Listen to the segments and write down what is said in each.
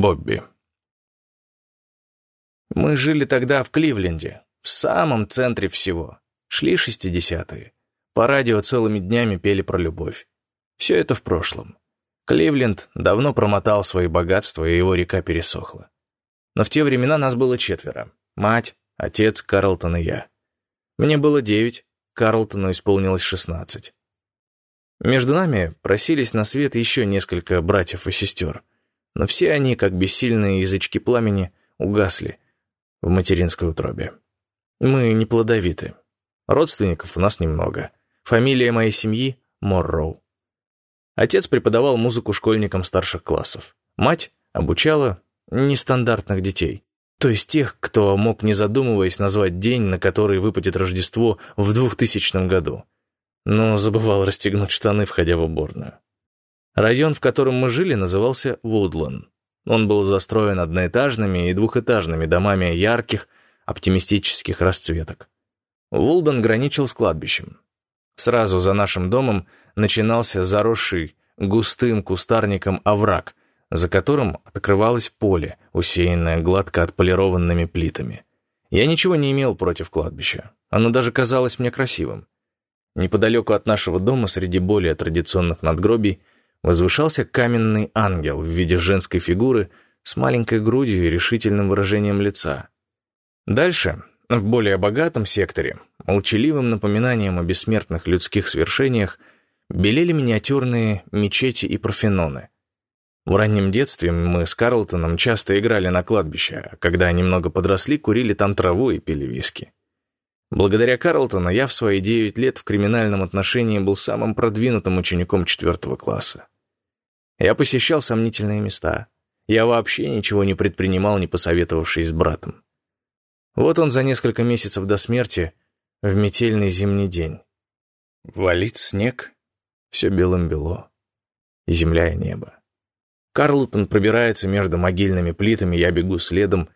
Бобби. Мы жили тогда в Кливленде, в самом центре всего. Шли шестидесятые. По радио целыми днями пели про любовь. Все это в прошлом. Кливленд давно промотал свои богатства, и его река пересохла. Но в те времена нас было четверо. Мать, отец, Карлтон и я. Мне было девять, Карлтону исполнилось шестнадцать. Между нами просились на свет еще несколько братьев и сестер, но все они, как бессильные язычки пламени, угасли в материнской утробе. Мы не плодовиты. Родственников у нас немного. Фамилия моей семьи — Морроу. Отец преподавал музыку школьникам старших классов. Мать обучала нестандартных детей. То есть тех, кто мог, не задумываясь, назвать день, на который выпадет Рождество в 2000 году. Но забывал расстегнуть штаны, входя в уборную. Район, в котором мы жили, назывался Вудлан. Он был застроен одноэтажными и двухэтажными домами ярких, оптимистических расцветок. Вулден граничил с кладбищем. Сразу за нашим домом начинался заросший густым кустарником овраг, за которым открывалось поле, усеянное гладко отполированными плитами. Я ничего не имел против кладбища. Оно даже казалось мне красивым. Неподалеку от нашего дома, среди более традиционных надгробий, возвышался каменный ангел в виде женской фигуры с маленькой грудью и решительным выражением лица. Дальше, в более богатом секторе, молчаливым напоминанием о бессмертных людских свершениях, белели миниатюрные мечети и парфеноны. В раннем детстве мы с Карлтоном часто играли на кладбище, а когда немного подросли, курили там траву и пили виски. Благодаря Карлтону я в свои девять лет в криминальном отношении был самым продвинутым учеником четвертого класса. Я посещал сомнительные места. Я вообще ничего не предпринимал, не посоветовавшись с братом. Вот он за несколько месяцев до смерти в метельный зимний день. Валит снег, все белым-бело, земля и небо. Карлтон пробирается между могильными плитами, я бегу следом.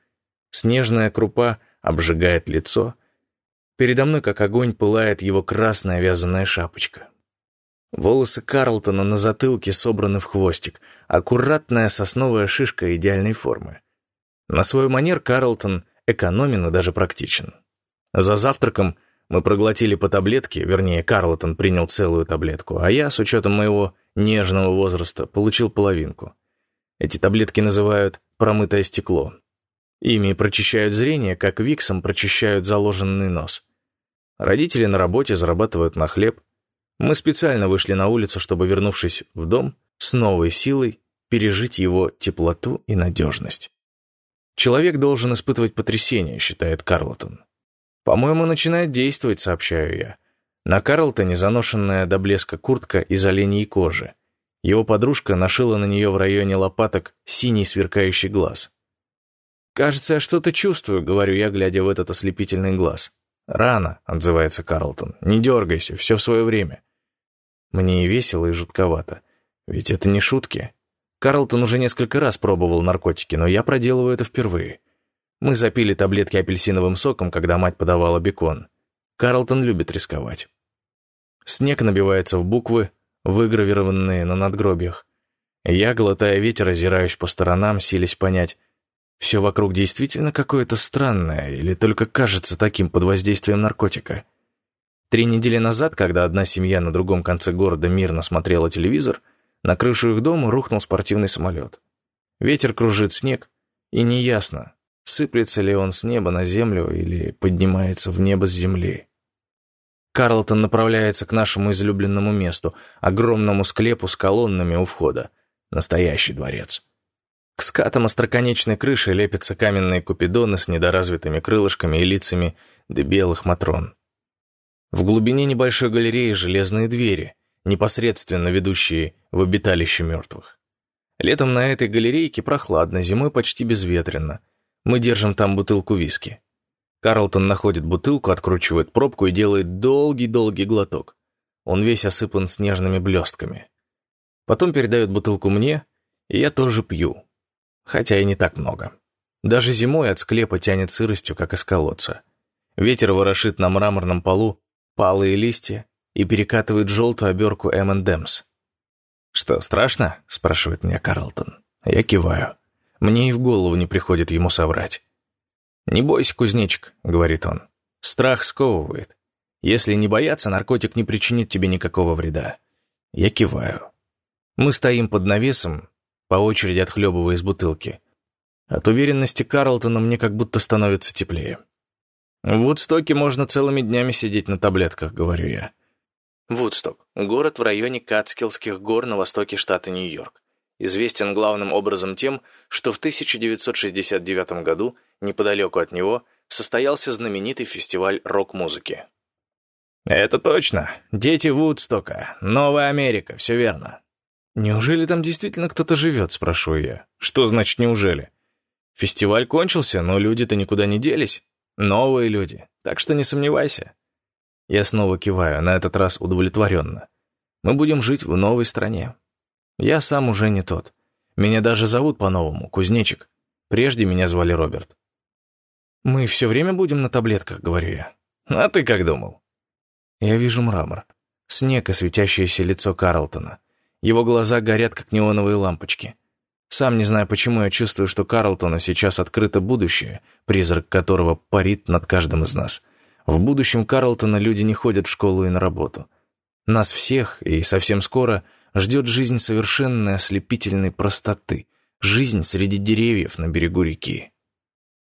Снежная крупа обжигает лицо. Передо мной, как огонь, пылает его красная вязаная шапочка. Волосы Карлтона на затылке собраны в хвостик, аккуратная сосновая шишка идеальной формы. На свой манер Карлтон экономен и даже практичен. За завтраком мы проглотили по таблетке, вернее, Карлтон принял целую таблетку, а я, с учетом моего нежного возраста, получил половинку. Эти таблетки называют «промытое стекло». Ими прочищают зрение, как виксом прочищают заложенный нос. Родители на работе зарабатывают на хлеб. Мы специально вышли на улицу, чтобы, вернувшись в дом, с новой силой пережить его теплоту и надежность. Человек должен испытывать потрясение, считает Карлтон. По-моему, начинает действовать, сообщаю я. На Карлтоне заношенная до блеска куртка из оленьей кожи. Его подружка нашила на нее в районе лопаток синий сверкающий глаз. «Кажется, я что-то чувствую», — говорю я, глядя в этот ослепительный глаз. «Рано», — отзывается Карлтон. «Не дергайся, все в свое время». Мне и весело, и жутковато. Ведь это не шутки. Карлтон уже несколько раз пробовал наркотики, но я проделываю это впервые. Мы запили таблетки апельсиновым соком, когда мать подавала бекон. Карлтон любит рисковать. Снег набивается в буквы, выгравированные на надгробиях. Я, глотая ветер, озираюсь по сторонам, силясь понять, все вокруг действительно какое-то странное или только кажется таким под воздействием наркотика. Три недели назад, когда одна семья на другом конце города мирно смотрела телевизор, на крышу их дома рухнул спортивный самолет. Ветер кружит снег, и неясно, сыплется ли он с неба на землю или поднимается в небо с земли. Карлтон направляется к нашему излюбленному месту, огромному склепу с колоннами у входа. Настоящий дворец. К скатам остроконечной крыши лепятся каменные купидоны с недоразвитыми крылышками и лицами до белых матрон. В глубине небольшой галереи железные двери, непосредственно ведущие в обиталище мертвых. Летом на этой галерейке прохладно, зимой почти безветренно. Мы держим там бутылку виски. Карлтон находит бутылку, откручивает пробку и делает долгий-долгий глоток. Он весь осыпан снежными блестками. Потом передает бутылку мне, и я тоже пью. Хотя и не так много. Даже зимой от склепа тянет сыростью, как из колодца. Ветер ворошит на мраморном полу палые листья и перекатывает желтую оберку M&M's. «Что, страшно?» — спрашивает меня Карлтон. Я киваю. Мне и в голову не приходит ему соврать. «Не бойся, кузнечик», — говорит он. «Страх сковывает. Если не бояться, наркотик не причинит тебе никакого вреда». Я киваю. Мы стоим под навесом, по очереди отхлебывая из бутылки. От уверенности Карлтона мне как будто становится теплее. В Вудстоке можно целыми днями сидеть на таблетках, говорю я. Вудсток — город в районе Кацкиллских гор на востоке штата Нью-Йорк. Известен главным образом тем, что в 1969 году, неподалеку от него, состоялся знаменитый фестиваль рок-музыки. «Это точно. Дети Вудстока. Новая Америка. Все верно». «Неужели там действительно кто-то живет?» — спрашиваю я. «Что значит «неужели»?» Фестиваль кончился, но люди-то никуда не делись. Новые люди, так что не сомневайся. Я снова киваю, на этот раз удовлетворенно. Мы будем жить в новой стране. Я сам уже не тот. Меня даже зовут по-новому, Кузнечик. Прежде меня звали Роберт. «Мы все время будем на таблетках», — говорю я. «А ты как думал?» Я вижу мрамор. Снег и светящееся лицо Карлтона. Его глаза горят, как неоновые лампочки. Сам не знаю почему, я чувствую, что Карлтону сейчас открыто будущее, призрак которого парит над каждым из нас. В будущем Карлтона люди не ходят в школу и на работу. Нас всех, и совсем скоро, ждет жизнь совершенной ослепительной простоты, жизнь среди деревьев на берегу реки.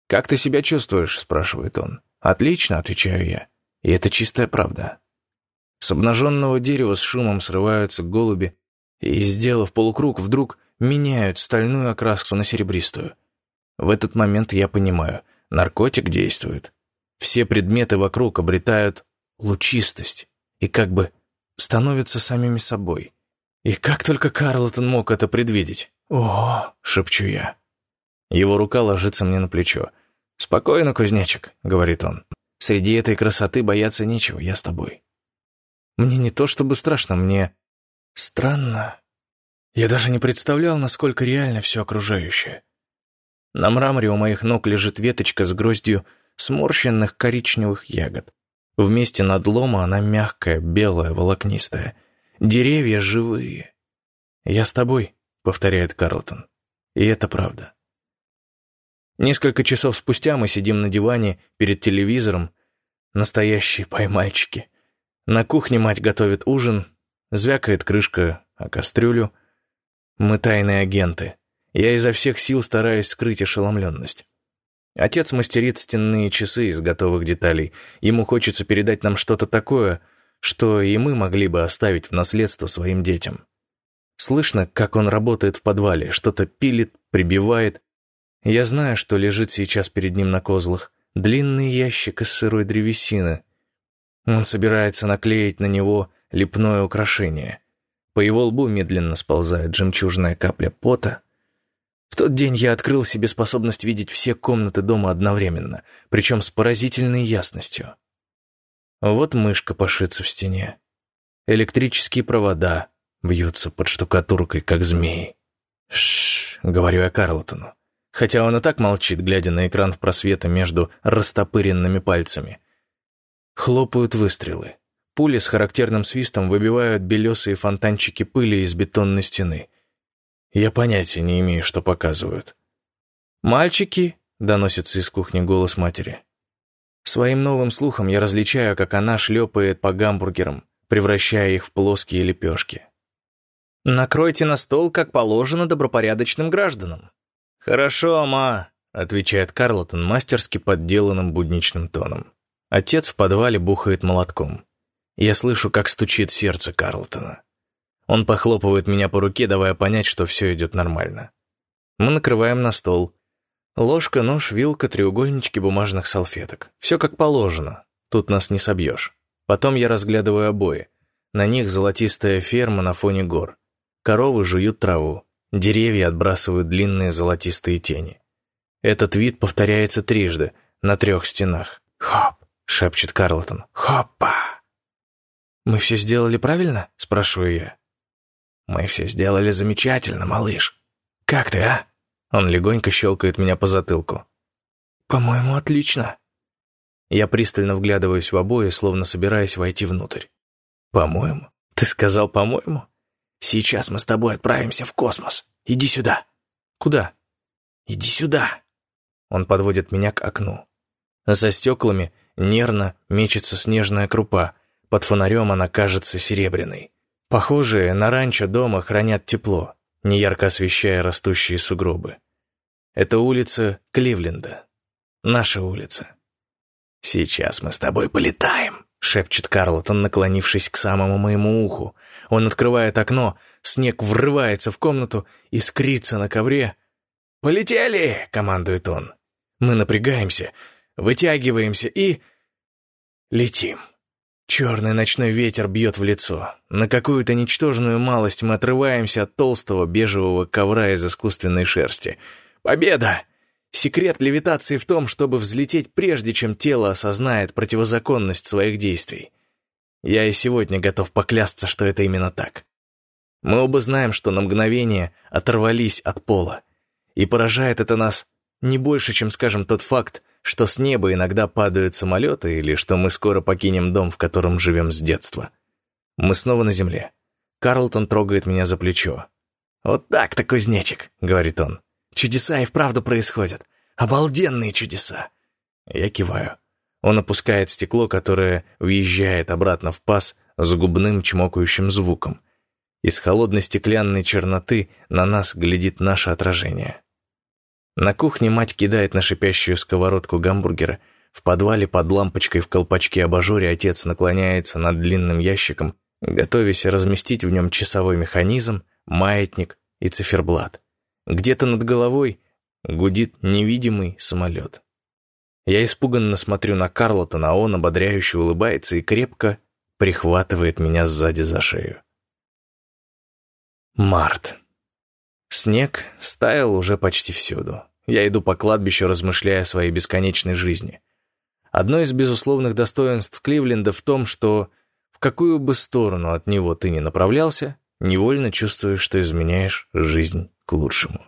«Как ты себя чувствуешь?» — спрашивает он. «Отлично», — отвечаю я. И это чистая правда. С обнаженного дерева с шумом срываются голуби, и, сделав полукруг, вдруг меняют стальную окраску на серебристую. В этот момент я понимаю, наркотик действует. Все предметы вокруг обретают лучистость и как бы становятся самими собой. И как только Карлтон мог это предвидеть? «О!» — шепчу я. Его рука ложится мне на плечо. «Спокойно, кузнечик», — говорит он. «Среди этой красоты бояться нечего, я с тобой». Мне не то чтобы страшно, мне странно. Я даже не представлял, насколько реально все окружающее. На мраморе у моих ног лежит веточка с гроздью сморщенных коричневых ягод. Вместе надлома она мягкая, белая, волокнистая. Деревья живые. «Я с тобой», — повторяет Карлтон. И это правда. Несколько часов спустя мы сидим на диване перед телевизором, настоящие поймальчики. На кухне мать готовит ужин, звякает крышка о кастрюлю — мы тайные агенты. Я изо всех сил стараюсь скрыть ошеломленность. Отец мастерит стенные часы из готовых деталей. Ему хочется передать нам что-то такое, что и мы могли бы оставить в наследство своим детям. Слышно, как он работает в подвале, что-то пилит, прибивает. Я знаю, что лежит сейчас перед ним на козлах. Длинный ящик из сырой древесины. Он собирается наклеить на него лепное украшение. По его лбу медленно сползает жемчужная капля пота. В тот день я открыл себе способность видеть все комнаты дома одновременно, причем с поразительной ясностью. Вот мышка пошится в стене. Электрические провода вьются под штукатуркой, как змеи. Шш, говорю я Карлтону, хотя он и так молчит, глядя на экран в просветы между растопыренными пальцами. Хлопают выстрелы. Пули с характерным свистом выбивают белесые фонтанчики пыли из бетонной стены. Я понятия не имею, что показывают. «Мальчики!» — доносится из кухни голос матери. Своим новым слухом я различаю, как она шлепает по гамбургерам, превращая их в плоские лепешки. «Накройте на стол, как положено добропорядочным гражданам». «Хорошо, ма», — отвечает Карлотон мастерски подделанным будничным тоном. Отец в подвале бухает молотком. Я слышу, как стучит сердце Карлтона. Он похлопывает меня по руке, давая понять, что все идет нормально. Мы накрываем на стол. Ложка, нож, вилка, треугольнички бумажных салфеток. Все как положено. Тут нас не собьешь. Потом я разглядываю обои. На них золотистая ферма на фоне гор. Коровы жуют траву. Деревья отбрасывают длинные золотистые тени. Этот вид повторяется трижды, на трех стенах. «Хоп!» — шепчет Карлтон. «Хоппа!» «Мы все сделали правильно?» — спрашиваю я. «Мы все сделали замечательно, малыш. Как ты, а?» Он легонько щелкает меня по затылку. «По-моему, отлично». Я пристально вглядываюсь в обои, словно собираясь войти внутрь. «По-моему? Ты сказал «по-моему»?» «Сейчас мы с тобой отправимся в космос. Иди сюда». «Куда?» «Иди сюда!» Он подводит меня к окну. За стеклами нервно мечется снежная крупа, под фонарем она кажется серебряной. Похожие на ранчо дома хранят тепло, неярко освещая растущие сугробы. Это улица Кливленда. Наша улица. «Сейчас мы с тобой полетаем», — шепчет Карлотон, наклонившись к самому моему уху. Он открывает окно, снег врывается в комнату, искрится на ковре. «Полетели!» — командует он. Мы напрягаемся, вытягиваемся и... летим. Черный ночной ветер бьет в лицо. На какую-то ничтожную малость мы отрываемся от толстого бежевого ковра из искусственной шерсти. Победа! Секрет левитации в том, чтобы взлететь прежде, чем тело осознает противозаконность своих действий. Я и сегодня готов поклясться, что это именно так. Мы оба знаем, что на мгновение оторвались от пола. И поражает это нас не больше, чем, скажем, тот факт, что с неба иногда падают самолеты или что мы скоро покинем дом, в котором живем с детства. Мы снова на земле. Карлтон трогает меня за плечо. «Вот так-то, кузнечик», — говорит он. «Чудеса и вправду происходят. Обалденные чудеса». Я киваю. Он опускает стекло, которое въезжает обратно в паз с губным чмокающим звуком. Из холодной стеклянной черноты на нас глядит наше отражение. На кухне мать кидает на шипящую сковородку гамбургера. В подвале под лампочкой в колпачке-абажуре отец наклоняется над длинным ящиком, готовясь разместить в нем часовой механизм, маятник и циферблат. Где-то над головой гудит невидимый самолет. Я испуганно смотрю на Карлотона, а он ободряюще улыбается и крепко прихватывает меня сзади за шею. Март. Снег стаял уже почти всюду. Я иду по кладбищу, размышляя о своей бесконечной жизни. Одно из безусловных достоинств Кливленда в том, что в какую бы сторону от него ты ни направлялся, невольно чувствуешь, что изменяешь жизнь к лучшему.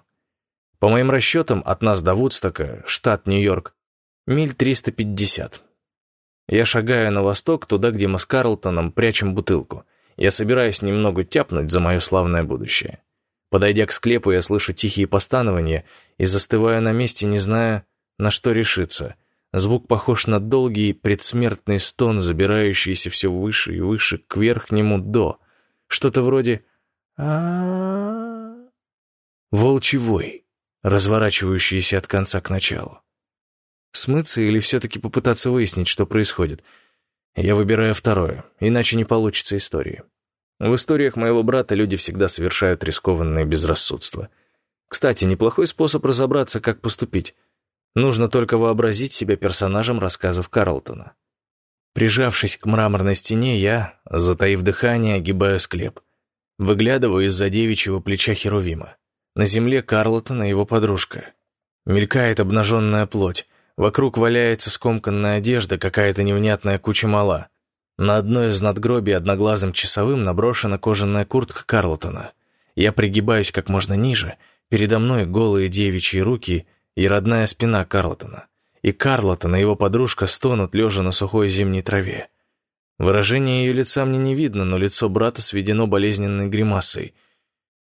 По моим расчетам, от нас до Вудстока, штат Нью-Йорк, миль 350. Я шагаю на восток, туда, где мы с Карлтоном прячем бутылку. Я собираюсь немного тяпнуть за мое славное будущее. Подойдя к склепу, я слышу тихие постанования и застываю на месте, не зная, на что решиться. Звук похож на долгий предсмертный стон, забирающийся все выше и выше к верхнему «до». Что-то вроде а Волчий разворачивающийся от конца к началу. Смыться или все-таки попытаться выяснить, что происходит? Я выбираю второе, иначе не получится истории. В историях моего брата люди всегда совершают рискованное безрассудство. Кстати, неплохой способ разобраться, как поступить. Нужно только вообразить себя персонажем рассказов Карлтона. Прижавшись к мраморной стене, я, затаив дыхание, огибаю склеп. Выглядываю из-за девичьего плеча Херувима. На земле Карлтона его подружка. Мелькает обнаженная плоть. Вокруг валяется скомканная одежда, какая-то невнятная куча мала. На одной из надгробий одноглазым часовым наброшена кожаная куртка Карлтона. Я пригибаюсь как можно ниже, передо мной голые девичьи руки и родная спина Карлтона. И Карлтон и его подружка стонут, лежа на сухой зимней траве. Выражение ее лица мне не видно, но лицо брата сведено болезненной гримасой.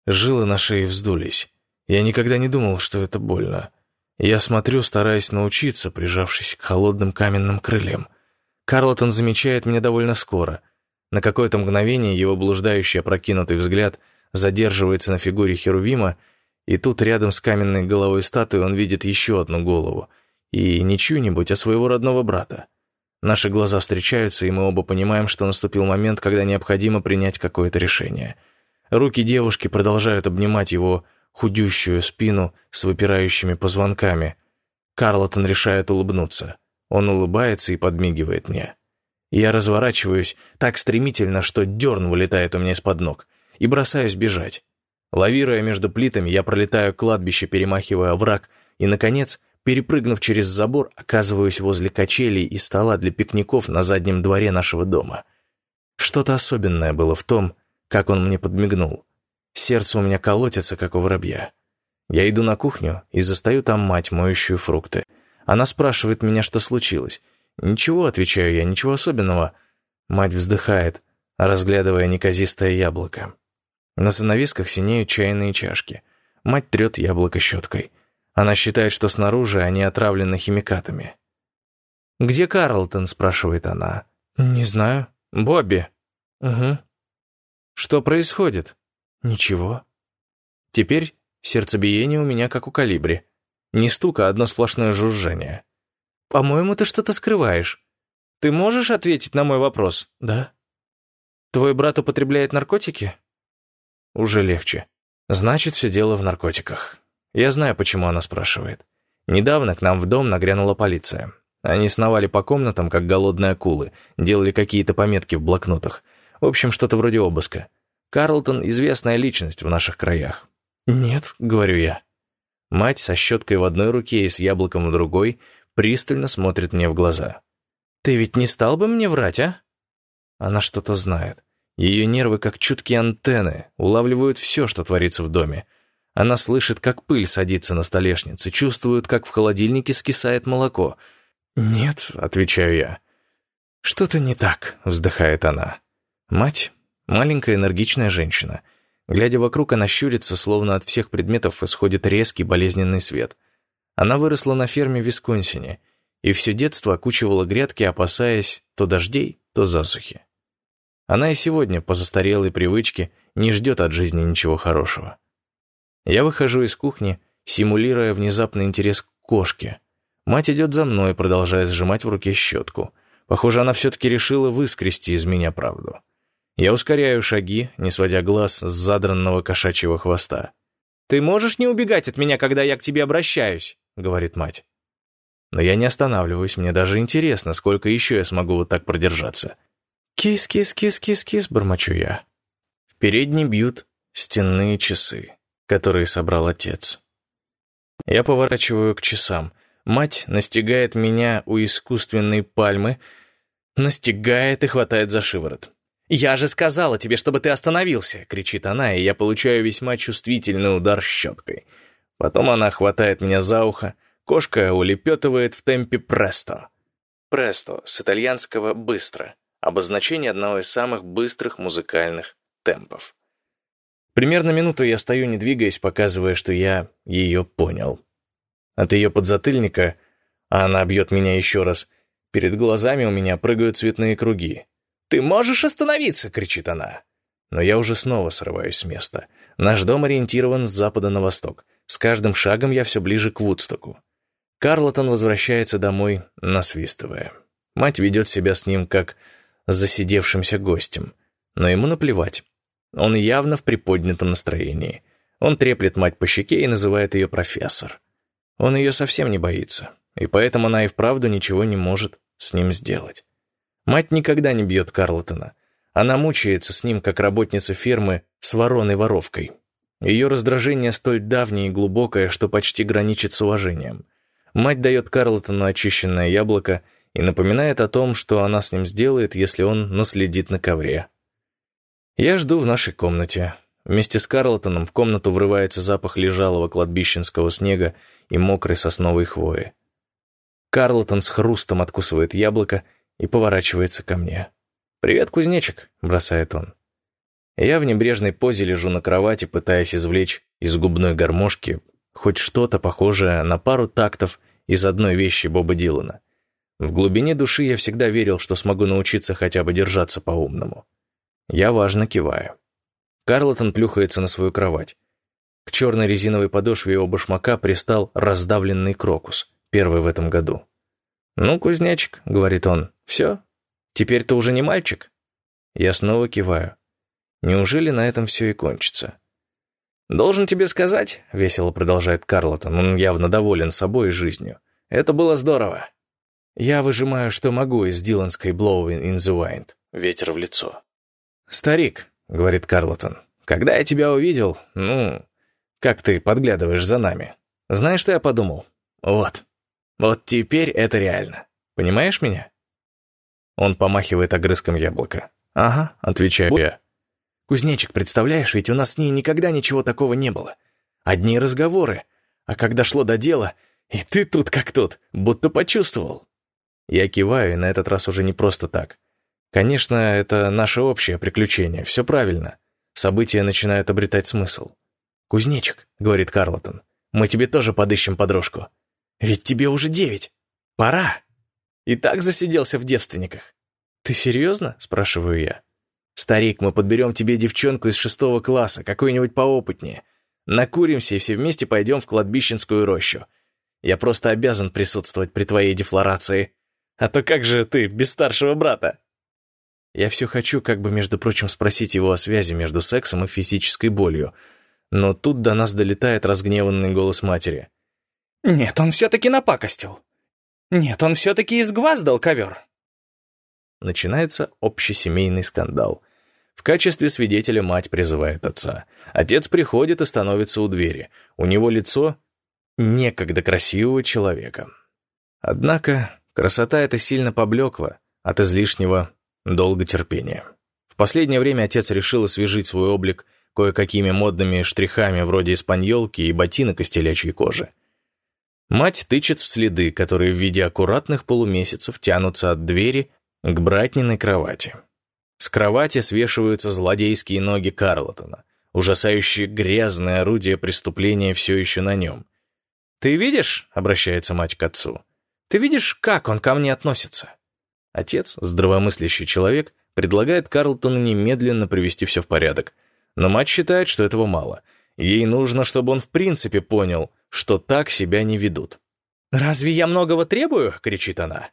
Жилы на шее вздулись. Я никогда не думал, что это больно. Я смотрю, стараясь научиться, прижавшись к холодным каменным крыльям. Карлотон замечает меня довольно скоро. На какое-то мгновение его блуждающий опрокинутый взгляд задерживается на фигуре Херувима, и тут рядом с каменной головой статуи он видит еще одну голову. И не чью-нибудь, а своего родного брата. Наши глаза встречаются, и мы оба понимаем, что наступил момент, когда необходимо принять какое-то решение. Руки девушки продолжают обнимать его худющую спину с выпирающими позвонками. Карлотон решает улыбнуться. Он улыбается и подмигивает мне. Я разворачиваюсь так стремительно, что дерн вылетает у меня из-под ног, и бросаюсь бежать. Лавируя между плитами, я пролетаю кладбище, перемахивая овраг, и, наконец, перепрыгнув через забор, оказываюсь возле качелей и стола для пикников на заднем дворе нашего дома. Что-то особенное было в том, как он мне подмигнул. Сердце у меня колотится, как у воробья. Я иду на кухню и застаю там мать, моющую фрукты — она спрашивает меня, что случилось. «Ничего», — отвечаю я, — «ничего особенного». Мать вздыхает, разглядывая неказистое яблоко. На занавесках синеют чайные чашки. Мать трет яблоко щеткой. Она считает, что снаружи они отравлены химикатами. «Где Карлтон?» — спрашивает она. «Не знаю». «Бобби?» «Угу». «Что происходит?» «Ничего». Теперь сердцебиение у меня как у калибри. Не стука, а одно сплошное жужжание. «По-моему, ты что-то скрываешь. Ты можешь ответить на мой вопрос?» «Да». «Твой брат употребляет наркотики?» «Уже легче. Значит, все дело в наркотиках. Я знаю, почему она спрашивает. Недавно к нам в дом нагрянула полиция. Они сновали по комнатам, как голодные акулы, делали какие-то пометки в блокнотах. В общем, что-то вроде обыска. Карлтон — известная личность в наших краях. «Нет», — говорю я. Мать со щеткой в одной руке и с яблоком в другой пристально смотрит мне в глаза. «Ты ведь не стал бы мне врать, а?» Она что-то знает. Ее нервы, как чуткие антенны, улавливают все, что творится в доме. Она слышит, как пыль садится на столешнице, чувствует, как в холодильнике скисает молоко. «Нет», — отвечаю я. «Что-то не так», — вздыхает она. Мать — маленькая энергичная женщина. Глядя вокруг, она щурится, словно от всех предметов исходит резкий болезненный свет. Она выросла на ферме в Висконсине и все детство окучивала грядки, опасаясь то дождей, то засухи. Она и сегодня, по застарелой привычке, не ждет от жизни ничего хорошего. Я выхожу из кухни, симулируя внезапный интерес к кошке. Мать идет за мной, продолжая сжимать в руке щетку. Похоже, она все-таки решила выскрести из меня правду. Я ускоряю шаги, не сводя глаз с задранного кошачьего хвоста. «Ты можешь не убегать от меня, когда я к тебе обращаюсь?» — говорит мать. Но я не останавливаюсь, мне даже интересно, сколько еще я смогу вот так продержаться. «Кис-кис-кис-кис-кис», — бормочу я. В передней бьют стенные часы которые собрал отец. Я поворачиваю к часам. Мать настигает меня у искусственной пальмы, настигает и хватает за шиворот. «Я же сказала тебе, чтобы ты остановился!» — кричит она, и я получаю весьма чувствительный удар щеткой. Потом она хватает меня за ухо, кошка улепетывает в темпе престо. Престо с итальянского «быстро» — обозначение одного из самых быстрых музыкальных темпов. Примерно минуту я стою, не двигаясь, показывая, что я ее понял. От ее подзатыльника, а она бьет меня еще раз, перед глазами у меня прыгают цветные круги. «Ты можешь остановиться!» — кричит она. Но я уже снова срываюсь с места. Наш дом ориентирован с запада на восток. С каждым шагом я все ближе к Вудстоку. Карлотон возвращается домой, насвистывая. Мать ведет себя с ним как с засидевшимся гостем. Но ему наплевать. Он явно в приподнятом настроении. Он треплет мать по щеке и называет ее профессор. Он ее совсем не боится, и поэтому она и вправду ничего не может с ним сделать. Мать никогда не бьет Карлтона. Она мучается с ним, как работница фермы с вороной-воровкой. Ее раздражение столь давнее и глубокое, что почти граничит с уважением. Мать дает Карлтону очищенное яблоко и напоминает о том, что она с ним сделает, если он наследит на ковре. Я жду в нашей комнате. Вместе с Карлтоном в комнату врывается запах лежалого кладбищенского снега и мокрой сосновой хвои. Карлтон с хрустом откусывает яблоко и поворачивается ко мне. «Привет, кузнечик», — бросает он. Я в небрежной позе лежу на кровати, пытаясь извлечь из губной гармошки хоть что-то похожее на пару тактов из одной вещи Боба Дилана. В глубине души я всегда верил, что смогу научиться хотя бы держаться по-умному. Я важно киваю. Карлотон плюхается на свою кровать. К черной резиновой подошве его башмака пристал раздавленный крокус, первый в этом году. «Ну, кузнячик», — говорит он, — «все? Теперь ты уже не мальчик?» Я снова киваю. Неужели на этом все и кончится? «Должен тебе сказать», — весело продолжает Карлотон, он явно доволен собой и жизнью. «Это было здорово». Я выжимаю, что могу из диланской «Blowing in the Wind» — ветер в лицо. «Старик», — говорит Карлотон, — «когда я тебя увидел, ну, как ты подглядываешь за нами, знаешь, что я подумал? Вот, вот теперь это реально. Понимаешь меня?» Он помахивает огрызком яблока. «Ага», — отвечаю я. «Кузнечик, представляешь, ведь у нас с ней никогда ничего такого не было. Одни разговоры, а когда шло до дела, и ты тут как тут, будто почувствовал». Я киваю, и на этот раз уже не просто так. Конечно, это наше общее приключение, все правильно. События начинают обретать смысл. «Кузнечик», — говорит Карлотон, Мы тебе тоже подыщем подружку. Ведь тебе уже девять. Пора. И так засиделся в девственниках. Ты серьезно? Спрашиваю я. Старик, мы подберем тебе девчонку из шестого класса, какую-нибудь поопытнее. Накуримся и все вместе пойдем в кладбищенскую рощу. Я просто обязан присутствовать при твоей дефлорации. А то как же ты без старшего брата? Я все хочу, как бы, между прочим, спросить его о связи между сексом и физической болью. Но тут до нас долетает разгневанный голос матери. «Нет, он все-таки напакостил. Нет, он все-таки изгваздал ковер». Начинается общесемейный скандал. В качестве свидетеля мать призывает отца. Отец приходит и становится у двери. У него лицо некогда красивого человека. Однако красота эта сильно поблекла от излишнего долготерпения. В последнее время отец решил освежить свой облик кое-какими модными штрихами вроде испаньолки и ботинок из телячьей кожи. Мать тычет в следы, которые в виде аккуратных полумесяцев тянутся от двери к братниной кровати. С кровати свешиваются злодейские ноги Карлотона, ужасающие грязное орудие преступления все еще на нем. «Ты видишь?» — обращается мать к отцу. «Ты видишь, как он ко мне относится?» Отец, здравомыслящий человек, предлагает Карлтону немедленно привести все в порядок. Но мать считает, что этого мало. Ей нужно, чтобы он в принципе понял, что так себя не ведут. «Разве я многого требую?» — кричит она.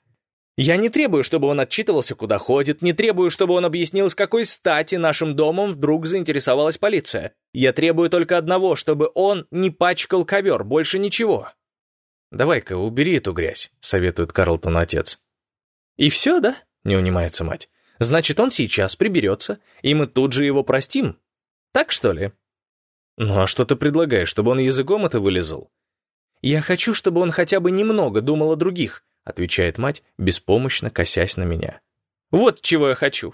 «Я не требую, чтобы он отчитывался, куда ходит, не требую, чтобы он объяснил, с какой стати нашим домом вдруг заинтересовалась полиция. Я требую только одного, чтобы он не пачкал ковер, больше ничего». «Давай-ка убери эту грязь», — советует Карлтон отец. «И все, да?» — не унимается мать. «Значит, он сейчас приберется, и мы тут же его простим. Так что ли?» «Ну а что ты предлагаешь, чтобы он языком это вылезал?» «Я хочу, чтобы он хотя бы немного думал о других», отвечает мать, беспомощно косясь на меня. «Вот чего я хочу!»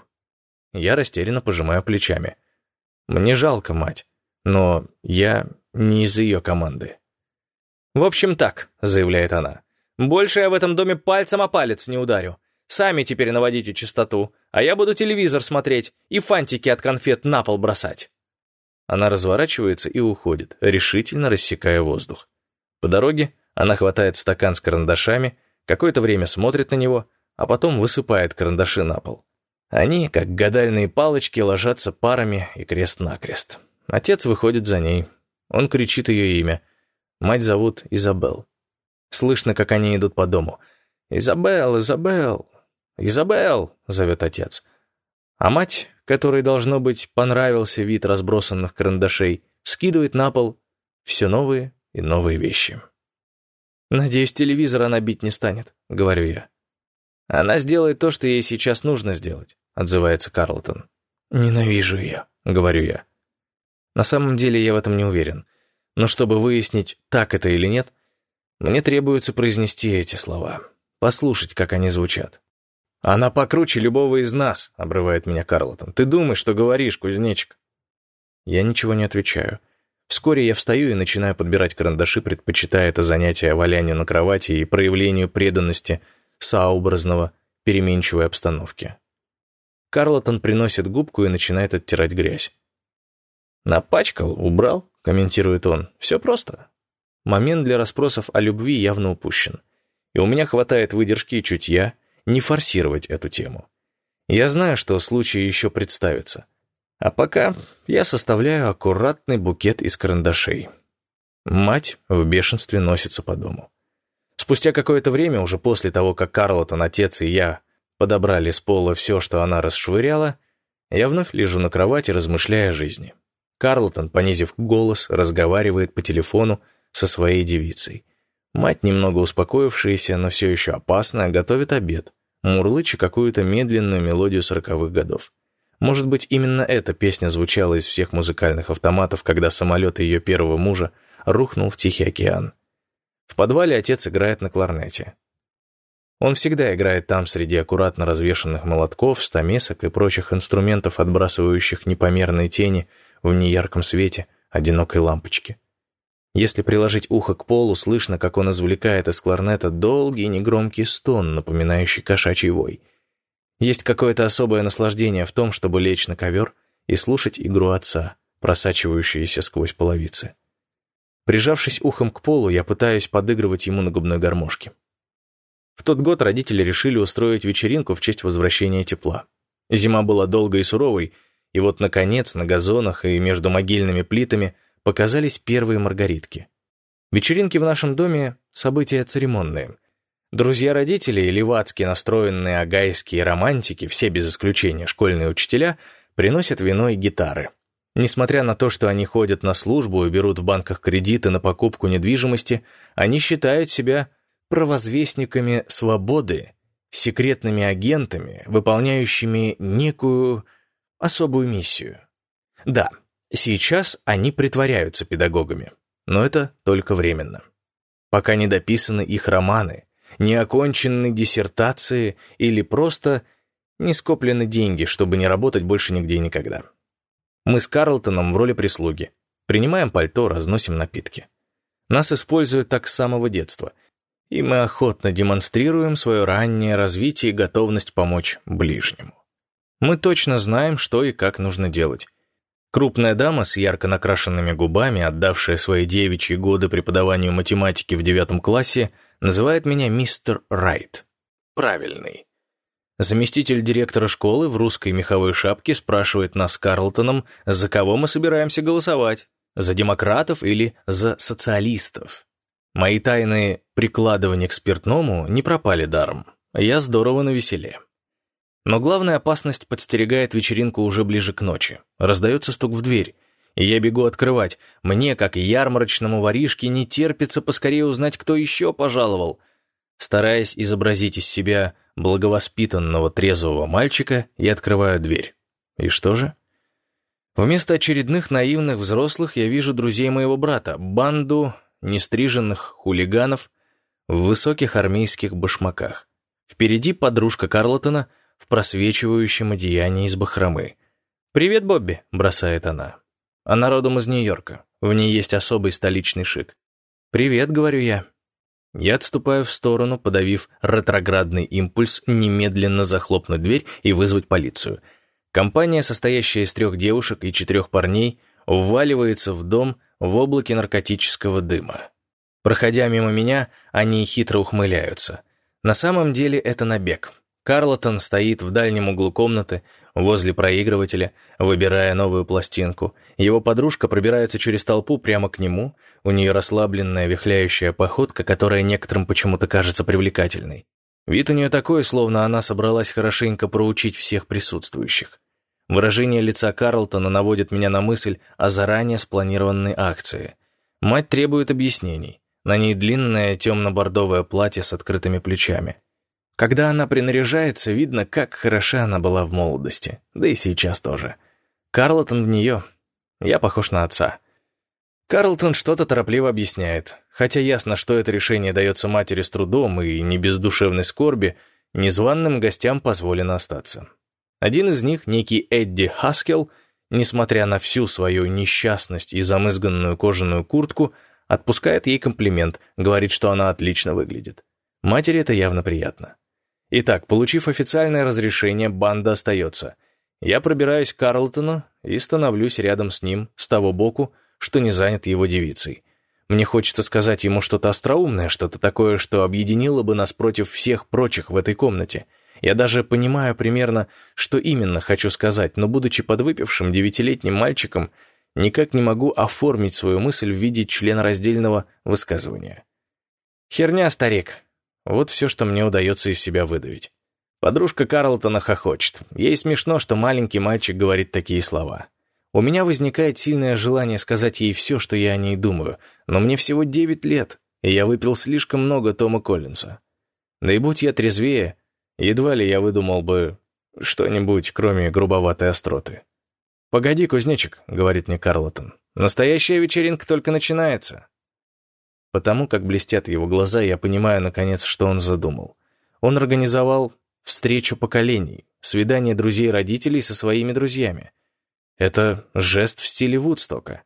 Я растерянно пожимаю плечами. Мне жалко мать, но я не из ее команды. «В общем так», — заявляет она, «больше я в этом доме пальцем о палец не ударю. Сами теперь наводите чистоту, а я буду телевизор смотреть и фантики от конфет на пол бросать». Она разворачивается и уходит, решительно рассекая воздух. По дороге она хватает стакан с карандашами, какое-то время смотрит на него, а потом высыпает карандаши на пол. Они, как гадальные палочки, ложатся парами и крест-накрест. Отец выходит за ней. Он кричит ее имя. Мать зовут Изабел. Слышно, как они идут по дому. «Изабел, Изабел, Изабел!» — зовет отец. А мать, которой, должно быть, понравился вид разбросанных карандашей, скидывает на пол все новые и новые вещи. «Надеюсь, телевизор она бить не станет», — говорю я. «Она сделает то, что ей сейчас нужно сделать», — отзывается Карлтон. «Ненавижу ее», — говорю я. На самом деле я в этом не уверен. Но чтобы выяснить, так это или нет, мне требуется произнести эти слова, послушать, как они звучат. «Она покруче любого из нас», — обрывает меня Карлотон. «Ты думаешь, что говоришь, кузнечик?» Я ничего не отвечаю. Вскоре я встаю и начинаю подбирать карандаши, предпочитая это занятие валянию на кровати и проявлению преданности сообразного переменчивой обстановки. Карлотон приносит губку и начинает оттирать грязь. «Напачкал, убрал», — комментирует он. «Все просто». Момент для расспросов о любви явно упущен. И у меня хватает выдержки и чутья — не форсировать эту тему. Я знаю, что случай еще представится. А пока я составляю аккуратный букет из карандашей. Мать в бешенстве носится по дому. Спустя какое-то время, уже после того, как Карлотон, отец и я подобрали с пола все, что она расшвыряла, я вновь лежу на кровати, размышляя о жизни. Карлотон, понизив голос, разговаривает по телефону со своей девицей. Мать, немного успокоившаяся, но все еще опасная, готовит обед, мурлыча какую-то медленную мелодию сороковых годов. Может быть, именно эта песня звучала из всех музыкальных автоматов, когда самолет ее первого мужа рухнул в Тихий океан. В подвале отец играет на кларнете. Он всегда играет там среди аккуратно развешанных молотков, стамесок и прочих инструментов, отбрасывающих непомерные тени в неярком свете одинокой лампочки. Если приложить ухо к полу, слышно, как он извлекает из кларнета долгий негромкий стон, напоминающий кошачий вой. Есть какое-то особое наслаждение в том, чтобы лечь на ковер и слушать игру отца, просачивающуюся сквозь половицы. Прижавшись ухом к полу, я пытаюсь подыгрывать ему на губной гармошке. В тот год родители решили устроить вечеринку в честь возвращения тепла. Зима была долгой и суровой, и вот, наконец, на газонах и между могильными плитами показались первые маргаритки. Вечеринки в нашем доме — события церемонные. Друзья родителей, левацки настроенные агайские романтики, все без исключения школьные учителя, приносят вино и гитары. Несмотря на то, что они ходят на службу и берут в банках кредиты на покупку недвижимости, они считают себя провозвестниками свободы, секретными агентами, выполняющими некую особую миссию. Да, сейчас они притворяются педагогами, но это только временно. Пока не дописаны их романы, не окончены диссертации или просто не скоплены деньги, чтобы не работать больше нигде и никогда. Мы с Карлтоном в роли прислуги. Принимаем пальто, разносим напитки. Нас используют так с самого детства, и мы охотно демонстрируем свое раннее развитие и готовность помочь ближнему. Мы точно знаем, что и как нужно делать. Крупная дама с ярко накрашенными губами, отдавшая свои девичьи годы преподаванию математики в девятом классе, называет меня мистер Райт. Правильный. Заместитель директора школы в русской меховой шапке спрашивает нас Карлтоном, за кого мы собираемся голосовать, за демократов или за социалистов. Мои тайные прикладывания к спиртному не пропали даром. Я здорово навеселе. Но главная опасность подстерегает вечеринку уже ближе к ночи. Раздается стук в дверь, и я бегу открывать. Мне, как ярмарочному воришке, не терпится поскорее узнать, кто еще пожаловал — Стараясь изобразить из себя благовоспитанного трезвого мальчика, я открываю дверь. И что же? Вместо очередных наивных взрослых я вижу друзей моего брата, банду нестриженных хулиганов в высоких армейских башмаках. Впереди подружка Карлотона в просвечивающем одеянии из бахромы. «Привет, Бобби», — бросает она. Она родом из Нью-Йорка. В ней есть особый столичный шик. «Привет», — говорю я. Я отступаю в сторону, подавив ретроградный импульс немедленно захлопнуть дверь и вызвать полицию. Компания, состоящая из трех девушек и четырех парней, вваливается в дом в облаке наркотического дыма. Проходя мимо меня, они хитро ухмыляются. На самом деле это набег. Карлотон стоит в дальнем углу комнаты, возле проигрывателя, выбирая новую пластинку. Его подружка пробирается через толпу прямо к нему, у нее расслабленная вихляющая походка, которая некоторым почему-то кажется привлекательной. Вид у нее такой, словно она собралась хорошенько проучить всех присутствующих. Выражение лица Карлтона наводит меня на мысль о заранее спланированной акции. Мать требует объяснений. На ней длинное темно-бордовое платье с открытыми плечами. Когда она принаряжается, видно, как хороша она была в молодости, да и сейчас тоже. Карлтон в нее. Я похож на отца. Карлтон что-то торопливо объясняет, хотя ясно, что это решение дается матери с трудом и не без душевной скорби, незваным гостям позволено остаться. Один из них, некий Эдди Хаскел, несмотря на всю свою несчастность и замызганную кожаную куртку, отпускает ей комплимент, говорит, что она отлично выглядит. Матери это явно приятно. Итак, получив официальное разрешение, банда остается. Я пробираюсь к Карлтону и становлюсь рядом с ним, с того боку, что не занят его девицей. Мне хочется сказать ему что-то остроумное, что-то такое, что объединило бы нас против всех прочих в этой комнате. Я даже понимаю примерно, что именно хочу сказать, но, будучи подвыпившим девятилетним мальчиком, никак не могу оформить свою мысль в виде членораздельного высказывания. «Херня, старик», вот все, что мне удается из себя выдавить. Подружка Карлтона хохочет. Ей смешно, что маленький мальчик говорит такие слова. У меня возникает сильное желание сказать ей все, что я о ней думаю, но мне всего девять лет, и я выпил слишком много Тома Коллинса. Да и будь я трезвее, едва ли я выдумал бы что-нибудь, кроме грубоватой остроты. «Погоди, кузнечик», — говорит мне Карлтон, — «настоящая вечеринка только начинается». Потому как блестят его глаза, я понимаю, наконец, что он задумал. Он организовал встречу поколений, свидание друзей родителей со своими друзьями. Это жест в стиле Вудстока.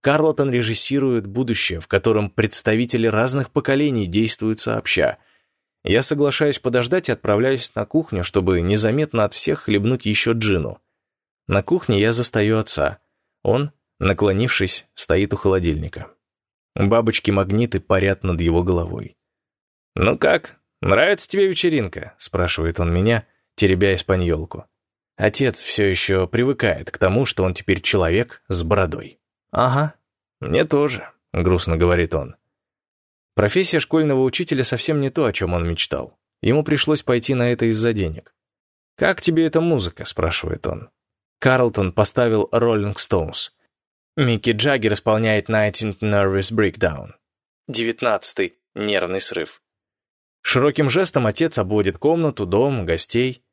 Карлотон режиссирует будущее, в котором представители разных поколений действуют сообща. Я соглашаюсь подождать и отправляюсь на кухню, чтобы незаметно от всех хлебнуть еще джину. На кухне я застаю отца. Он, наклонившись, стоит у холодильника. Бабочки-магниты парят над его головой. «Ну как, нравится тебе вечеринка?» — спрашивает он меня, теребя испаньолку. Отец все еще привыкает к тому, что он теперь человек с бородой. «Ага, мне тоже», — грустно говорит он. Профессия школьного учителя совсем не то, о чем он мечтал. Ему пришлось пойти на это из-за денег. «Как тебе эта музыка?» — спрашивает он. Карлтон поставил «Роллинг Стоунс». Микки Джаггер исполняет «Nineteenth Nervous Breakdown». Девятнадцатый нервный срыв. Широким жестом отец обводит комнату, дом, гостей.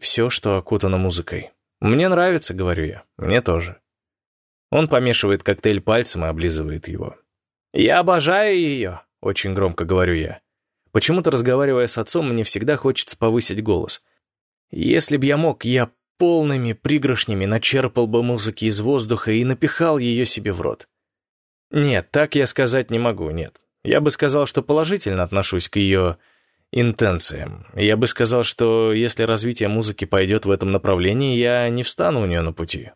Все, что окутано музыкой. «Мне нравится», — говорю я. «Мне тоже». Он помешивает коктейль пальцем и облизывает его. «Я обожаю ее», — очень громко говорю я. Почему-то, разговаривая с отцом, мне всегда хочется повысить голос. Если б я мог, я полными пригоршнями начерпал бы музыки из воздуха и напихал ее себе в рот. Нет, так я сказать не могу, нет. Я бы сказал, что положительно отношусь к ее интенциям. Я бы сказал, что если развитие музыки пойдет в этом направлении, я не встану у нее на пути.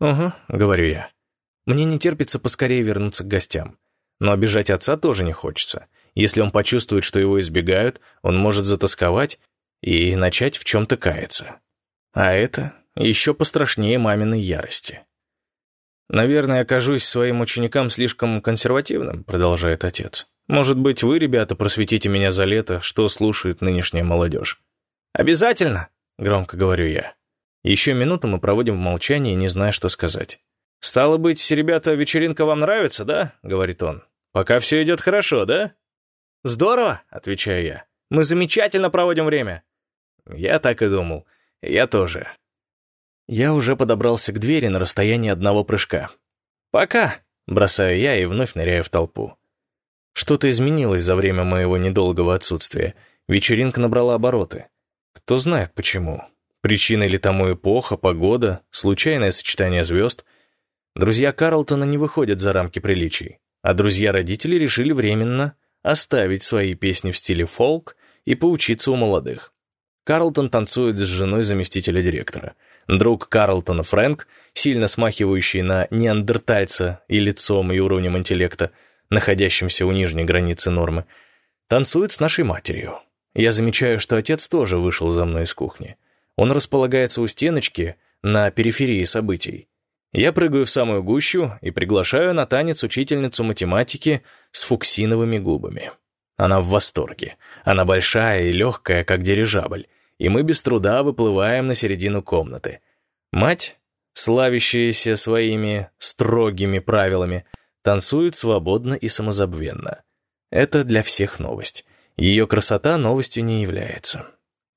«Угу», — говорю я. Мне не терпится поскорее вернуться к гостям. Но обижать отца тоже не хочется. Если он почувствует, что его избегают, он может затасковать и начать в чем-то каяться. А это еще пострашнее маминой ярости. «Наверное, окажусь своим ученикам слишком консервативным», — продолжает отец. «Может быть, вы, ребята, просветите меня за лето, что слушает нынешняя молодежь?» «Обязательно!» — громко говорю я. Еще минуту мы проводим в молчании, не зная, что сказать. «Стало быть, ребята, вечеринка вам нравится, да?» — говорит он. «Пока все идет хорошо, да?» «Здорово!» — отвечаю я. «Мы замечательно проводим время!» Я так и думал. Я тоже. Я уже подобрался к двери на расстоянии одного прыжка. «Пока!» — бросаю я и вновь ныряю в толпу. Что-то изменилось за время моего недолгого отсутствия. Вечеринка набрала обороты. Кто знает почему. Причиной ли тому эпоха, погода, случайное сочетание звезд. Друзья Карлтона не выходят за рамки приличий, а друзья родителей решили временно оставить свои песни в стиле фолк и поучиться у молодых. Карлтон танцует с женой заместителя директора. Друг Карлтона Фрэнк, сильно смахивающий на неандертальца и лицом, и уровнем интеллекта, находящимся у нижней границы нормы, танцует с нашей матерью. Я замечаю, что отец тоже вышел за мной из кухни. Он располагается у стеночки на периферии событий. Я прыгаю в самую гущу и приглашаю на танец учительницу математики с фуксиновыми губами. Она в восторге. Она большая и легкая, как дирижабль, и мы без труда выплываем на середину комнаты. Мать, славящаяся своими строгими правилами, танцует свободно и самозабвенно. Это для всех новость. Ее красота новостью не является.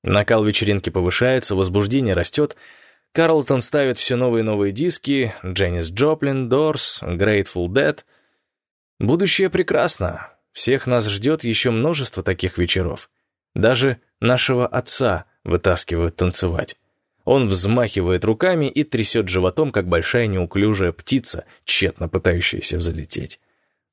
Накал вечеринки повышается, возбуждение растет — Карлтон ставит все новые и новые диски, Дженнис Джоплин, Дорс, Grateful Dead. Будущее прекрасно. Всех нас ждет еще множество таких вечеров. Даже нашего отца вытаскивают танцевать. Он взмахивает руками и трясет животом, как большая неуклюжая птица, тщетно пытающаяся взлететь.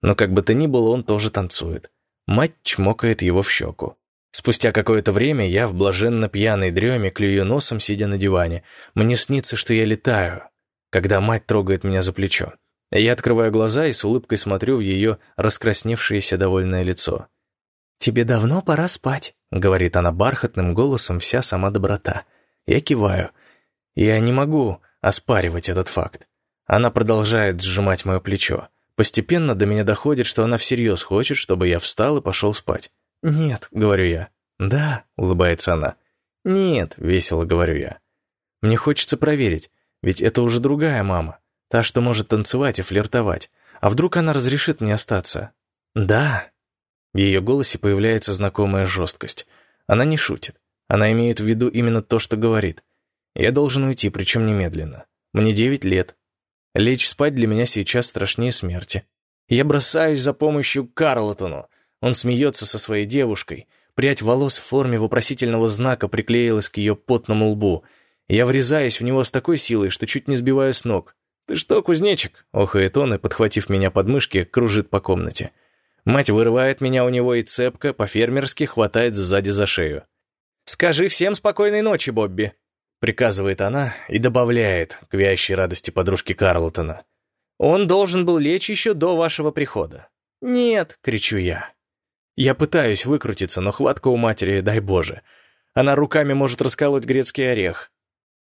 Но как бы то ни было, он тоже танцует. Мать чмокает его в щеку. Спустя какое-то время я в блаженно пьяной дреме клюю носом, сидя на диване. Мне снится, что я летаю, когда мать трогает меня за плечо. Я открываю глаза и с улыбкой смотрю в ее раскрасневшееся довольное лицо. «Тебе давно пора спать», — говорит она бархатным голосом, вся сама доброта. Я киваю. Я не могу оспаривать этот факт. Она продолжает сжимать мое плечо. Постепенно до меня доходит, что она всерьез хочет, чтобы я встал и пошел спать. «Нет», — говорю я. «Да», — улыбается она. «Нет», — весело говорю я. «Мне хочется проверить, ведь это уже другая мама, та, что может танцевать и флиртовать. А вдруг она разрешит мне остаться?» «Да». В ее голосе появляется знакомая жесткость. Она не шутит. Она имеет в виду именно то, что говорит. Я должен уйти, причем немедленно. Мне девять лет. Лечь спать для меня сейчас страшнее смерти. Я бросаюсь за помощью Карлотону. Он смеется со своей девушкой. Прядь волос в форме вопросительного знака приклеилась к ее потному лбу. Я врезаюсь в него с такой силой, что чуть не сбиваю с ног. «Ты что, кузнечик?» — охает он и, подхватив меня под мышки, кружит по комнате. Мать вырывает меня у него и цепко, по-фермерски хватает сзади за шею. «Скажи всем спокойной ночи, Бобби!» — приказывает она и добавляет к вящей радости подружки Карлтона. «Он должен был лечь еще до вашего прихода. «Нет!» — кричу я. Я пытаюсь выкрутиться, но хватка у матери, дай боже. Она руками может расколоть грецкий орех.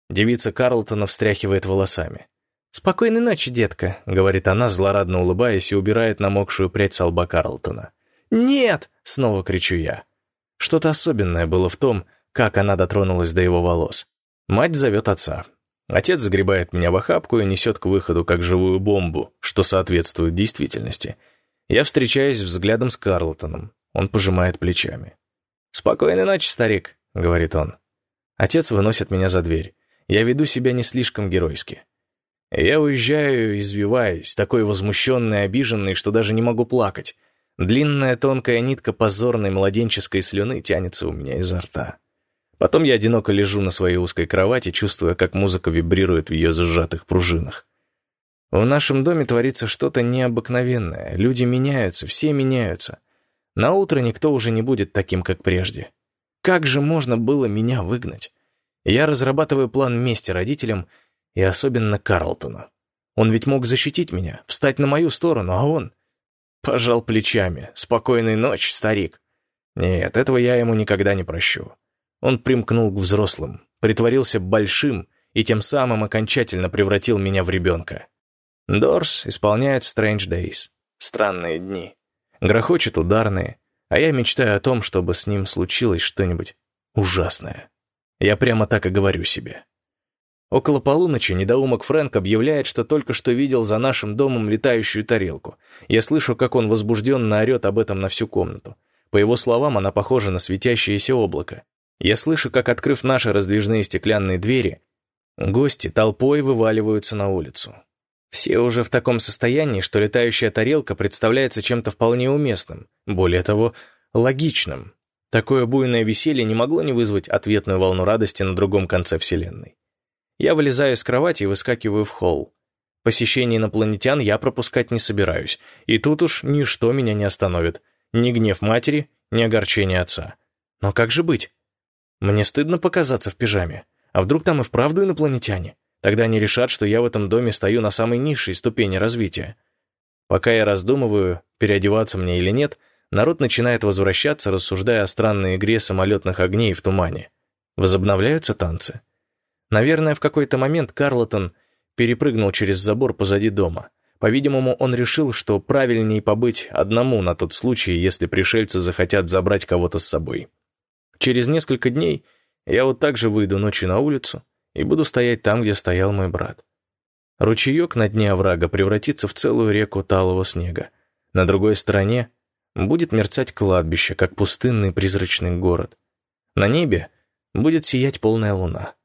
Девица Карлтона встряхивает волосами. «Спокойной ночи, детка», — говорит она, злорадно улыбаясь, и убирает намокшую прядь со лба Карлтона. «Нет!» — снова кричу я. Что-то особенное было в том, как она дотронулась до его волос. Мать зовет отца. Отец загребает меня в охапку и несет к выходу как живую бомбу, что соответствует действительности. Я встречаюсь взглядом с Карлтоном. Он пожимает плечами. «Спокойной ночи, старик», — говорит он. Отец выносит меня за дверь. Я веду себя не слишком геройски. Я уезжаю, извиваясь, такой возмущенный обиженный, что даже не могу плакать. Длинная тонкая нитка позорной младенческой слюны тянется у меня изо рта. Потом я одиноко лежу на своей узкой кровати, чувствуя, как музыка вибрирует в ее сжатых пружинах. В нашем доме творится что-то необыкновенное. Люди меняются, все меняются. На утро никто уже не будет таким, как прежде. Как же можно было меня выгнать? Я разрабатываю план мести родителям и особенно Карлтону. Он ведь мог защитить меня, встать на мою сторону, а он... Пожал плечами. Спокойной ночи, старик. Нет, этого я ему никогда не прощу. Он примкнул к взрослым, притворился большим и тем самым окончательно превратил меня в ребенка. Дорс исполняет Strange Days. Странные дни. Грохочет ударные, а я мечтаю о том, чтобы с ним случилось что-нибудь ужасное. Я прямо так и говорю себе. Около полуночи недоумок Фрэнк объявляет, что только что видел за нашим домом летающую тарелку. Я слышу, как он возбужденно орет об этом на всю комнату. По его словам, она похожа на светящееся облако. Я слышу, как, открыв наши раздвижные стеклянные двери, гости толпой вываливаются на улицу. Все уже в таком состоянии, что летающая тарелка представляется чем-то вполне уместным, более того, логичным. Такое буйное веселье не могло не вызвать ответную волну радости на другом конце Вселенной. Я вылезаю из кровати и выскакиваю в холл. Посещение инопланетян я пропускать не собираюсь, и тут уж ничто меня не остановит. Ни гнев матери, ни огорчение отца. Но как же быть? Мне стыдно показаться в пижаме. А вдруг там и вправду инопланетяне? Тогда они решат, что я в этом доме стою на самой низшей ступени развития. Пока я раздумываю, переодеваться мне или нет, народ начинает возвращаться, рассуждая о странной игре самолетных огней в тумане. Возобновляются танцы. Наверное, в какой-то момент Карлотон перепрыгнул через забор позади дома. По-видимому, он решил, что правильнее побыть одному на тот случай, если пришельцы захотят забрать кого-то с собой. Через несколько дней я вот так же выйду ночью на улицу и буду стоять там, где стоял мой брат. Ручеек на дне оврага превратится в целую реку талого снега. На другой стороне будет мерцать кладбище, как пустынный призрачный город. На небе будет сиять полная луна.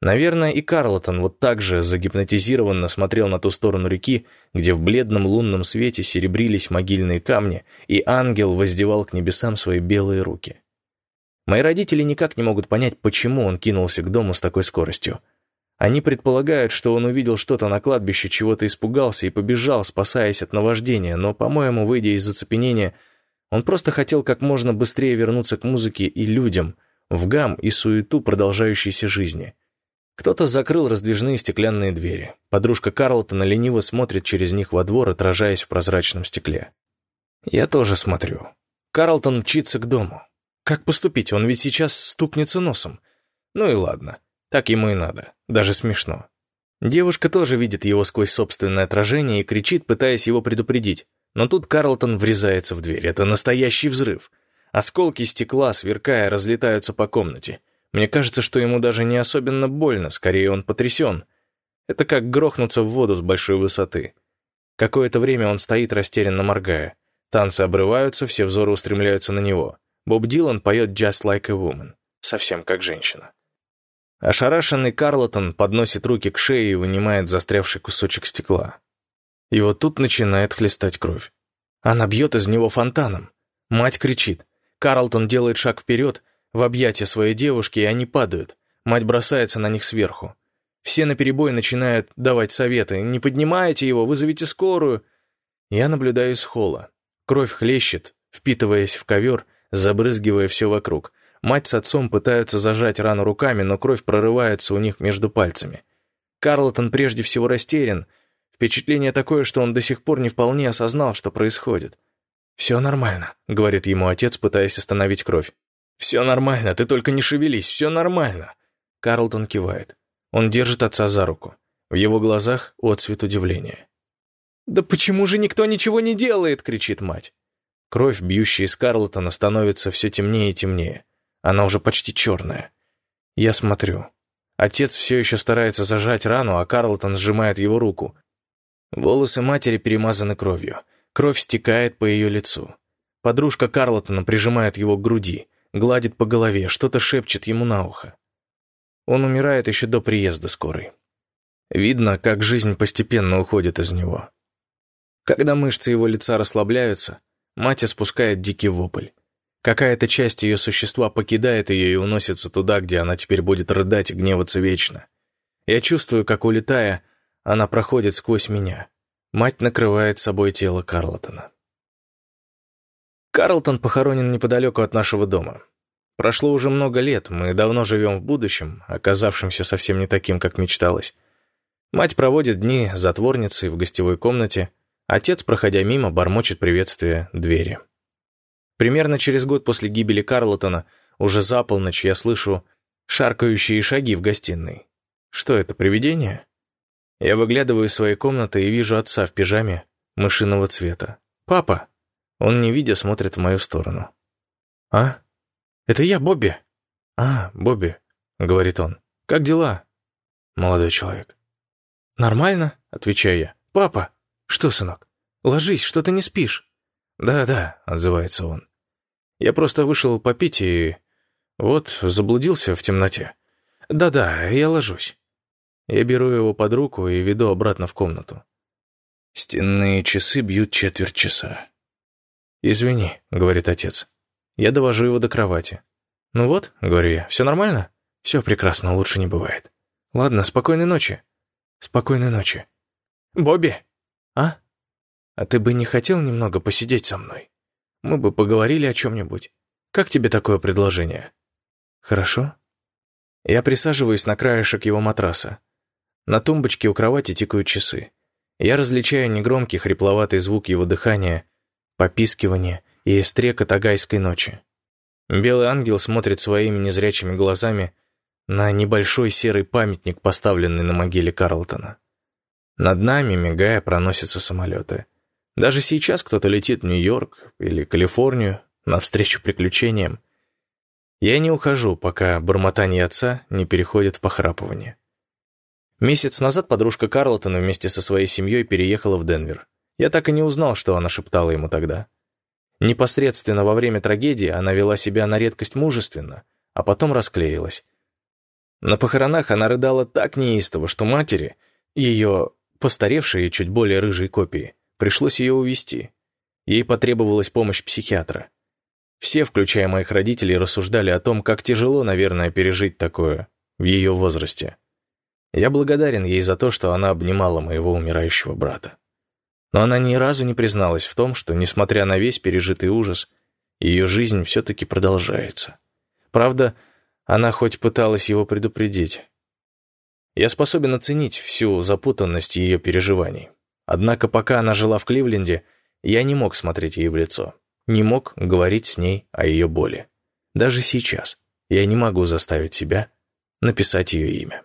Наверное, и Карлотон вот так же загипнотизированно смотрел на ту сторону реки, где в бледном лунном свете серебрились могильные камни, и ангел воздевал к небесам свои белые руки. Мои родители никак не могут понять, почему он кинулся к дому с такой скоростью. Они предполагают, что он увидел что-то на кладбище, чего-то испугался и побежал, спасаясь от наваждения, но, по-моему, выйдя из зацепенения, он просто хотел как можно быстрее вернуться к музыке и людям, в гам и суету продолжающейся жизни. Кто-то закрыл раздвижные стеклянные двери. Подружка Карлтона лениво смотрит через них во двор, отражаясь в прозрачном стекле. Я тоже смотрю. Карлтон мчится к дому. Как поступить? Он ведь сейчас стукнется носом. Ну и ладно. Так ему и надо. Даже смешно. Девушка тоже видит его сквозь собственное отражение и кричит, пытаясь его предупредить. Но тут Карлтон врезается в дверь. Это настоящий взрыв. Осколки стекла, сверкая, разлетаются по комнате. Мне кажется, что ему даже не особенно больно, скорее он потрясен. Это как грохнуться в воду с большой высоты. Какое-то время он стоит, растерянно моргая. Танцы обрываются, все взоры устремляются на него. Боб Дилан поет «Just like a woman», совсем как женщина. Ошарашенный Карлотон подносит руки к шее и вынимает застрявший кусочек стекла. И вот тут начинает хлестать кровь. Она бьет из него фонтаном. Мать кричит. Карлтон делает шаг вперед, в объятия своей девушки, и они падают. Мать бросается на них сверху. Все наперебой начинают давать советы. «Не поднимайте его, вызовите скорую!» Я наблюдаю из холла. Кровь хлещет, впитываясь в ковер, забрызгивая все вокруг. Мать с отцом пытаются зажать рану руками, но кровь прорывается у них между пальцами. Карлтон прежде всего растерян. Впечатление такое, что он до сих пор не вполне осознал, что происходит. «Все нормально», — говорит ему отец, пытаясь остановить кровь. «Все нормально, ты только не шевелись, все нормально». Карлтон кивает. Он держит отца за руку. В его глазах отцвет удивления. «Да почему же никто ничего не делает?» — кричит мать. Кровь, бьющая из Карлтона, становится все темнее и темнее. Она уже почти черная. Я смотрю. Отец все еще старается зажать рану, а Карлтон сжимает его руку. Волосы матери перемазаны кровью. Кровь стекает по ее лицу. Подружка Карлтона прижимает его к груди, гладит по голове, что-то шепчет ему на ухо. Он умирает еще до приезда скорой. Видно, как жизнь постепенно уходит из него. Когда мышцы его лица расслабляются, мать испускает дикий вопль. Какая-то часть ее существа покидает ее и уносится туда, где она теперь будет рыдать и гневаться вечно. Я чувствую, как, улетая, она проходит сквозь меня. Мать накрывает собой тело Карлтона. Карлтон похоронен неподалеку от нашего дома. Прошло уже много лет, мы давно живем в будущем, оказавшемся совсем не таким, как мечталось. Мать проводит дни затворницей в гостевой комнате, отец, проходя мимо, бормочет приветствие двери. Примерно через год после гибели Карлотона, уже за полночь, я слышу шаркающие шаги в гостиной. Что это, привидение? Я выглядываю из своей комнаты и вижу отца в пижаме мышиного цвета. «Папа!» Он, не видя, смотрит в мою сторону. «А? Это я, Бобби!» «А, Бобби», — говорит он. «Как дела?» «Молодой человек». «Нормально», — отвечаю я. «Папа!» «Что, сынок? Ложись, что ты не спишь?» «Да-да», — отзывается он. Я просто вышел попить и... Вот, заблудился в темноте. Да-да, я ложусь. Я беру его под руку и веду обратно в комнату. Стенные часы бьют четверть часа. «Извини», — говорит отец. Я довожу его до кровати. «Ну вот», — говорю я, — «все нормально?» «Все прекрасно, лучше не бывает». «Ладно, спокойной ночи». «Спокойной ночи». «Бобби!» «А? А ты бы не хотел немного посидеть со мной?» Мы бы поговорили о чем-нибудь. Как тебе такое предложение?» «Хорошо». Я присаживаюсь на краешек его матраса. На тумбочке у кровати тикают часы. Я различаю негромкий хрипловатый звук его дыхания, попискивания и стрека тагайской ночи. Белый ангел смотрит своими незрячими глазами на небольшой серый памятник, поставленный на могиле Карлтона. Над нами, мигая, проносятся самолеты. Даже сейчас кто-то летит в Нью-Йорк или Калифорнию навстречу приключениям. Я не ухожу, пока бормотание отца не переходит в похрапывание. Месяц назад подружка Карлтона вместе со своей семьей переехала в Денвер. Я так и не узнал, что она шептала ему тогда. Непосредственно во время трагедии она вела себя на редкость мужественно, а потом расклеилась. На похоронах она рыдала так неистово, что матери, ее постаревшие чуть более рыжие копии, Пришлось ее увезти. Ей потребовалась помощь психиатра. Все, включая моих родителей, рассуждали о том, как тяжело, наверное, пережить такое в ее возрасте. Я благодарен ей за то, что она обнимала моего умирающего брата. Но она ни разу не призналась в том, что, несмотря на весь пережитый ужас, ее жизнь все-таки продолжается. Правда, она хоть пыталась его предупредить. Я способен оценить всю запутанность ее переживаний. Однако пока она жила в Кливленде, я не мог смотреть ей в лицо, не мог говорить с ней о ее боли. Даже сейчас я не могу заставить себя написать ее имя.